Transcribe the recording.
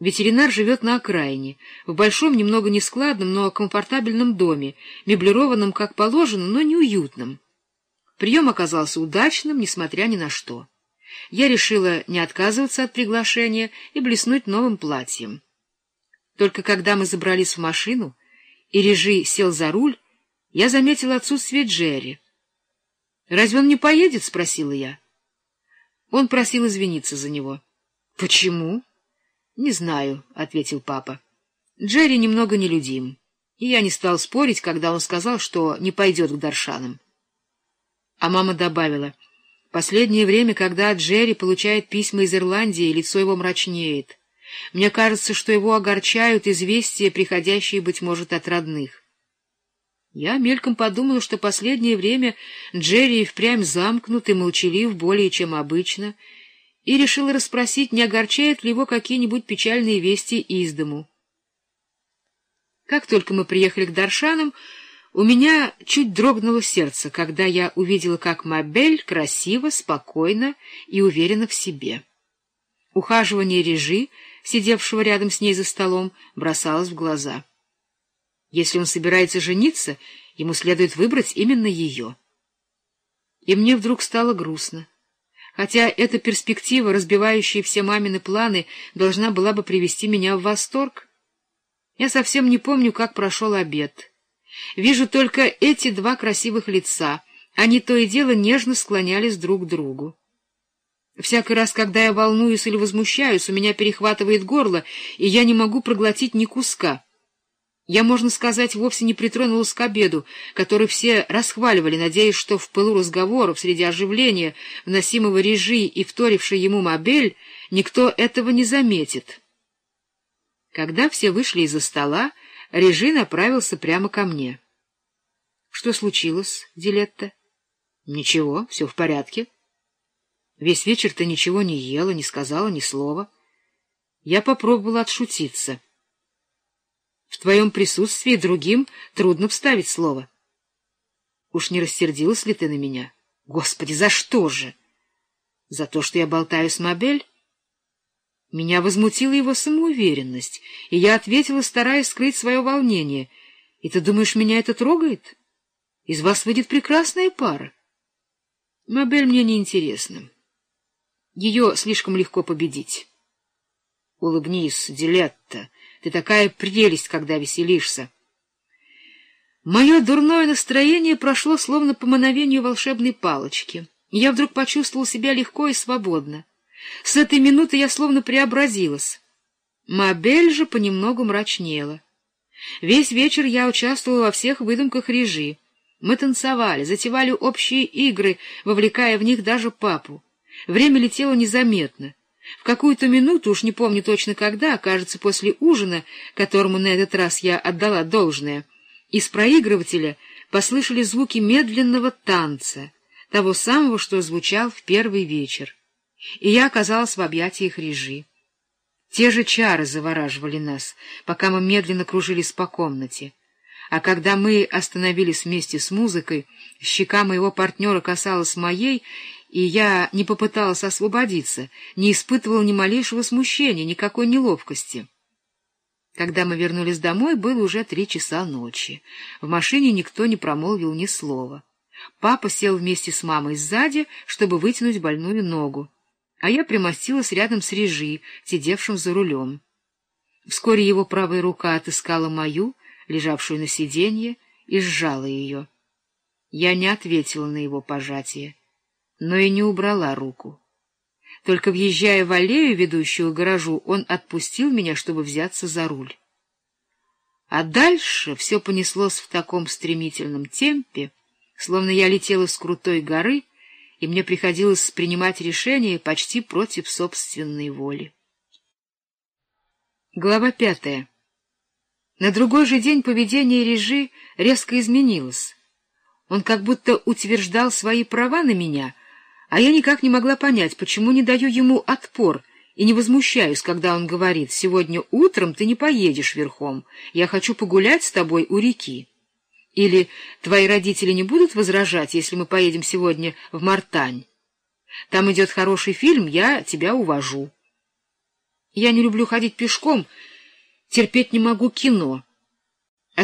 Ветеринар живет на окраине, в большом, немного нескладном, но комфортабельном доме, меблированном как положено, но неуютном. Прием оказался удачным, несмотря ни на что. Я решила не отказываться от приглашения и блеснуть новым платьем. Только когда мы забрались в машину, и Режи сел за руль, я заметила отсутствие Джерри. — Разве он не поедет? — спросила я. Он просил извиниться за него. — Почему? — Не знаю, — ответил папа. Джерри немного нелюдим, и я не стал спорить, когда он сказал, что не пойдет к Даршанам. А мама добавила, последнее время, когда Джерри получает письма из Ирландии, лицо его мрачнеет. Мне кажется, что его огорчают известия, приходящие, быть может, от родных. Я мельком подумала, что последнее время Джерри впрямь замкнут и молчалив более, чем обычно, — и решила расспросить, не огорчают ли его какие-нибудь печальные вести из дому. Как только мы приехали к Даршанам, у меня чуть дрогнуло сердце, когда я увидела, как Мабель красиво, спокойно и уверенно в себе. Ухаживание Режи, сидевшего рядом с ней за столом, бросалось в глаза. Если он собирается жениться, ему следует выбрать именно ее. И мне вдруг стало грустно хотя эта перспектива, разбивающая все мамины планы, должна была бы привести меня в восторг. Я совсем не помню, как прошел обед. Вижу только эти два красивых лица. Они то и дело нежно склонялись друг к другу. Всякий раз, когда я волнуюсь или возмущаюсь, у меня перехватывает горло, и я не могу проглотить ни куска. Я, можно сказать, вовсе не притронулась к обеду, который все расхваливали, надеясь, что в пылу разговоров, среди оживления, вносимого режи и вторившей ему мобель, никто этого не заметит. Когда все вышли из-за стола, Режи направился прямо ко мне. — Что случилось, Дилетта? — Ничего, все в порядке. Весь вечер ты ничего не ела, не сказала ни слова. Я попробовала отшутиться. В твоем присутствии другим трудно вставить слово. Уж не рассердилась ли ты на меня? Господи, за что же? За то, что я болтаю с Мобель? Меня возмутила его самоуверенность, и я ответила, стараясь скрыть свое волнение. И ты думаешь, меня это трогает? Из вас выйдет прекрасная пара. Мобель мне не интересна. Ее слишком легко победить. Улыбнись, Дилетта. Ты такая прелесть, когда веселишься. Мое дурное настроение прошло словно по мановению волшебной палочки. Я вдруг почувствовал себя легко и свободно. С этой минуты я словно преобразилась. Мобель же понемногу мрачнела. Весь вечер я участвовала во всех выдумках режи. Мы танцевали, затевали общие игры, вовлекая в них даже папу. Время летело незаметно. В какую-то минуту, уж не помню точно когда, кажется, после ужина, которому на этот раз я отдала должное, из проигрывателя послышали звуки медленного танца, того самого, что звучал в первый вечер, и я оказалась в объятиях режи. Те же чары завораживали нас, пока мы медленно кружились по комнате. А когда мы остановились вместе с музыкой, щека моего партнера касалась моей, и я не попыталась освободиться, не испытывала ни малейшего смущения, никакой неловкости. Когда мы вернулись домой, было уже три часа ночи. В машине никто не промолвил ни слова. Папа сел вместе с мамой сзади, чтобы вытянуть больную ногу, а я примостилась рядом с Режи, сидевшим за рулем. Вскоре его правая рука отыскала мою, лежавшую на сиденье, и сжала ее. Я не ответила на его пожатие но и не убрала руку. Только въезжая в аллею, ведущую к гаражу, он отпустил меня, чтобы взяться за руль. А дальше все понеслось в таком стремительном темпе, словно я летела с крутой горы, и мне приходилось принимать решения почти против собственной воли. Глава пятая. На другой же день поведение Режи резко изменилось. Он как будто утверждал свои права на меня — а я никак не могла понять, почему не даю ему отпор и не возмущаюсь, когда он говорит, «Сегодня утром ты не поедешь верхом, я хочу погулять с тобой у реки». Или «Твои родители не будут возражать, если мы поедем сегодня в Мартань? Там идет хороший фильм, я тебя увожу». Я не люблю ходить пешком, терпеть не могу кино.